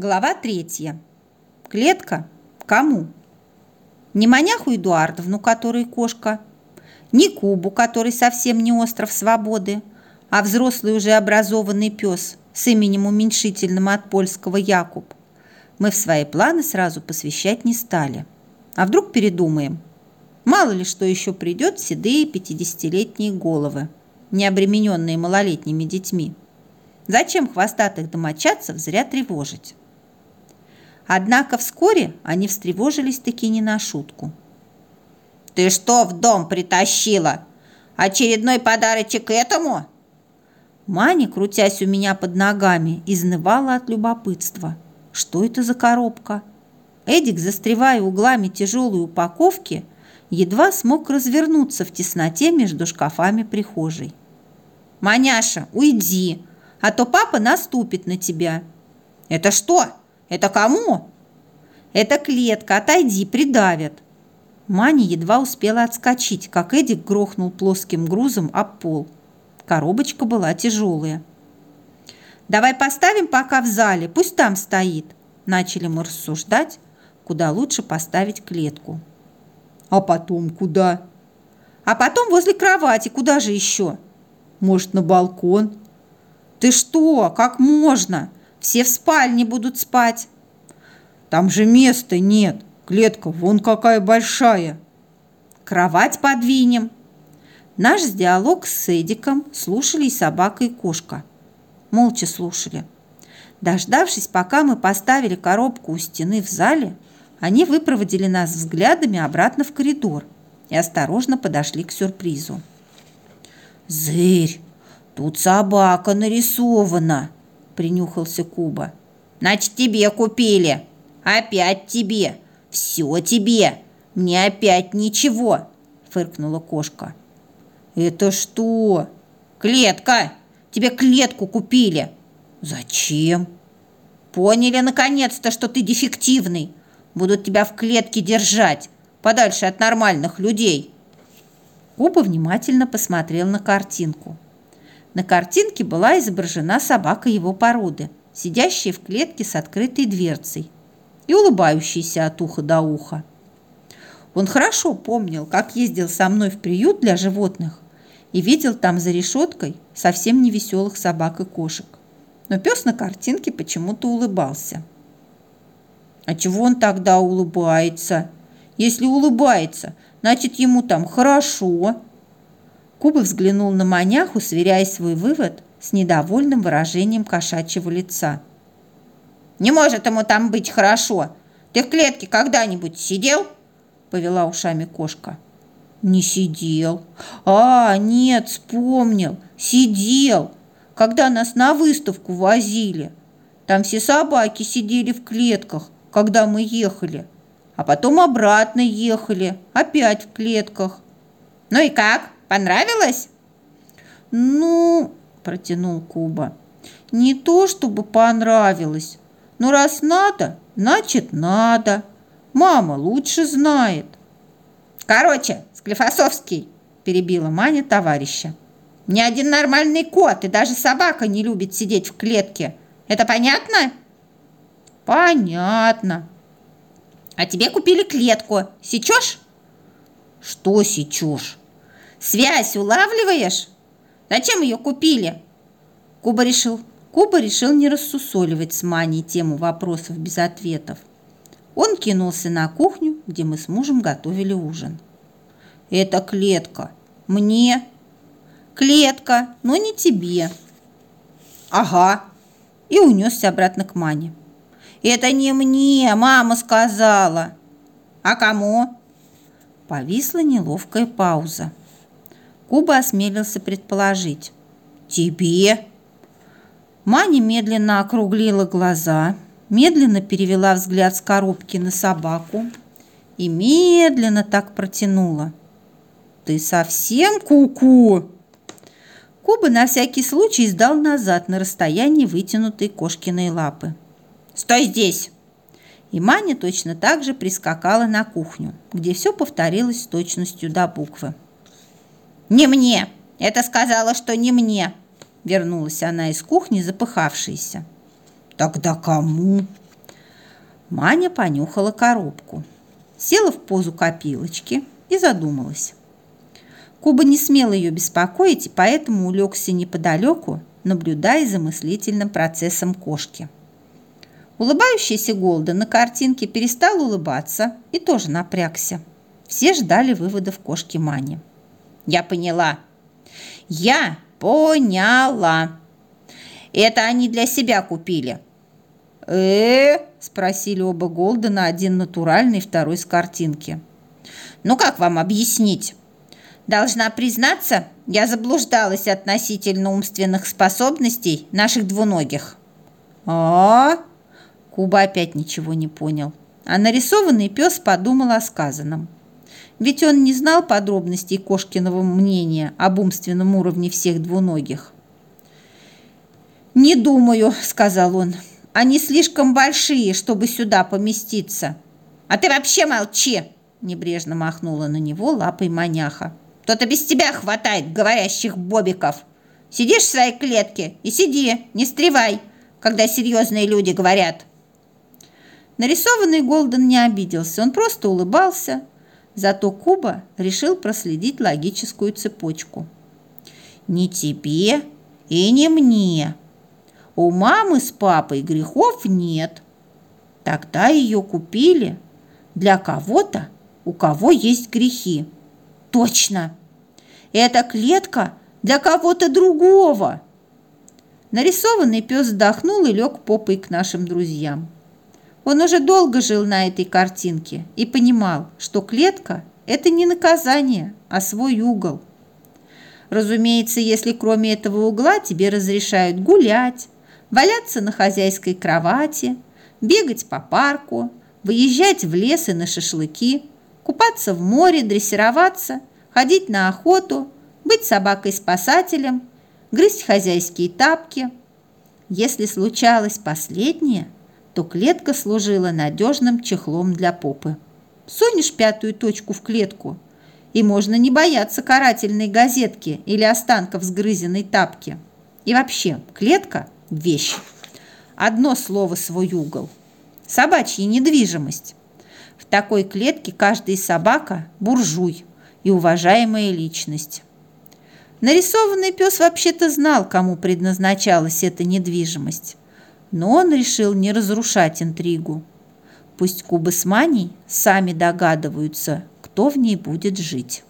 Глава третья. Клетка кому? Не маняху Эдуардовну, который кошка, не Кубу, который совсем не остров свободы, а взрослый уже образованный пес с именем уменьшительным от польского Якуб. Мы в свои планы сразу посвящать не стали. А вдруг передумаем? Мало ли что еще придет в седые пятидесятилетние головы, не обремененные малолетними детьми. Зачем хвостатых домочадцев зря тревожить? Однако вскоре они встревожились-таки не на шутку. «Ты что в дом притащила? Очередной подарочек этому?» Маня, крутясь у меня под ногами, изнывала от любопытства. Что это за коробка? Эдик, застревая углами тяжелой упаковки, едва смог развернуться в тесноте между шкафами прихожей. «Маняша, уйди, а то папа наступит на тебя». «Это что?» Это кому?» «Это клетка, отойди, придавят». Маня едва успела отскочить, как Эдик грохнул плоским грузом об пол. Коробочка была тяжелая. «Давай поставим пока в зале, пусть там стоит», начали мы рассуждать, куда лучше поставить клетку. «А потом куда?» «А потом возле кровати, куда же еще?» «Может, на балкон?» «Ты что? Как можно? Все в спальне будут спать. Там же места нет. Клетка вон какая большая. Кровать подвинем. Наш диалог с Эдиком слушали и собака, и кошка. Молча слушали. Дождавшись, пока мы поставили коробку у стены в зале, они выпроводили нас взглядами обратно в коридор и осторожно подошли к сюрпризу. «Зырь, тут собака нарисована!» Принюхался Куба. «Значит, тебе купили! Опять тебе! Все тебе! Мне опять ничего!» фыркнула кошка. «Это что?» «Клетка! Тебе клетку купили!» «Зачем?» «Поняли наконец-то, что ты дефективный! Будут тебя в клетке держать, подальше от нормальных людей!» Куба внимательно посмотрел на картинку. На картинке была изображена собака его породы, сидящая в клетке с открытой дверцей и улыбающаяся от уха до уха. Он хорошо помнил, как ездил со мной в приют для животных и видел там за решеткой совсем невеселых собак и кошек. Но пес на картинке почему-то улыбался. А чего он тогда улыбается? Если улыбается, значит ему там хорошо. Куба взглянул на маняху, сверяя свой вывод с недовольным выражением кошачьего лица. «Не может ему там быть хорошо! Ты в клетке когда-нибудь сидел?» повела ушами кошка. «Не сидел. А, нет, вспомнил. Сидел, когда нас на выставку возили. Там все собаки сидели в клетках, когда мы ехали. А потом обратно ехали, опять в клетках. Ну и как?» Понравилось?» «Ну, — протянул Куба, — не то чтобы понравилось, но раз надо, значит надо. Мама лучше знает». «Короче, Склифосовский, — перебила Маня товарища, — ни один нормальный кот и даже собака не любит сидеть в клетке. Это понятно?» «Понятно». «А тебе купили клетку. Сечешь?» «Что сечешь?» Связь улавливаешь? Зачем ее купили?» Куба решил, Куба решил не рассусоливать с Маней тему вопросов без ответов. Он кинулся на кухню, где мы с мужем готовили ужин. «Это клетка. Мне?» «Клетка, но не тебе». «Ага». И унесся обратно к Мане. «Это не мне, мама сказала». «А кому?» Повисла неловкая пауза. Куба осмелился предположить. «Тебе?» Маня медленно округлила глаза, медленно перевела взгляд с коробки на собаку и медленно так протянула. «Ты совсем куку?» -ку Куба на всякий случай сдал назад на расстоянии вытянутой кошкиной лапы. «Стой здесь!» И Маня точно так же прискакала на кухню, где все повторилось с точностью до буквы. «Не мне! Это сказала, что не мне!» Вернулась она из кухни, запыхавшаяся. «Тогда кому?» Маня понюхала коробку, села в позу копилочки и задумалась. Куба не смел ее беспокоить, поэтому улегся неподалеку, наблюдая за мыслительным процессом кошки. Улыбающийся Голда на картинке перестал улыбаться и тоже напрягся. Все ждали выводов кошки Мани. «Я поняла. Я поняла. Это они для себя купили». «Э-э?» – спросили оба Голдена, один натуральный, второй с картинки. «Ну как вам объяснить?» Должна признаться, я заблуждалась относительно умственных способностей наших двуногих. -а Куба опять ничего не понял, а нарисованный пес подумал о сказанном. Ведь он не знал подробностей Кошкиного мнения об умственном уровне всех двуногих. «Не думаю», — сказал он. «Они слишком большие, чтобы сюда поместиться». «А ты вообще молчи!» — небрежно махнула на него лапой маняха. То-то без тебя хватает говорящих бобиков. Сидишь в своей клетке и сиди, не стревай, когда серьезные люди говорят. Нарисованный Голден не обиделся, он просто улыбался. Зато Куба решил проследить логическую цепочку. «Не тебе и не мне. У мамы с папой грехов нет. Тогда ее купили для кого-то, у кого есть грехи. Точно! Это клетка для кого-то другого!» Нарисованный пес вздохнул и лег попой к нашим друзьям. Он уже долго жил на этой картинке и понимал, что клетка – это не наказание, а свой угол. Разумеется, если кроме этого угла тебе разрешают гулять, валяться на хозяйской кровати, бегать по парку, выезжать в лес и на шашлыки, купаться в море, дрессироваться – ходить на охоту, быть собакой-спасателем, грызть хозяйские тапки. Если случалось последнее, то клетка служила надежным чехлом для попы. Сунешь пятую точку в клетку, и можно не бояться карательной газетки или останков сгрызенной тапки. И вообще, клетка – вещь. Одно слово свой угол. Собачья недвижимость. В такой клетке каждая собака – буржуй и уважаемая личность. Нарисованный пес вообще-то знал, кому предназначалась эта недвижимость, но он решил не разрушать интригу. Пусть Маней сами догадываются, кто в ней будет жить.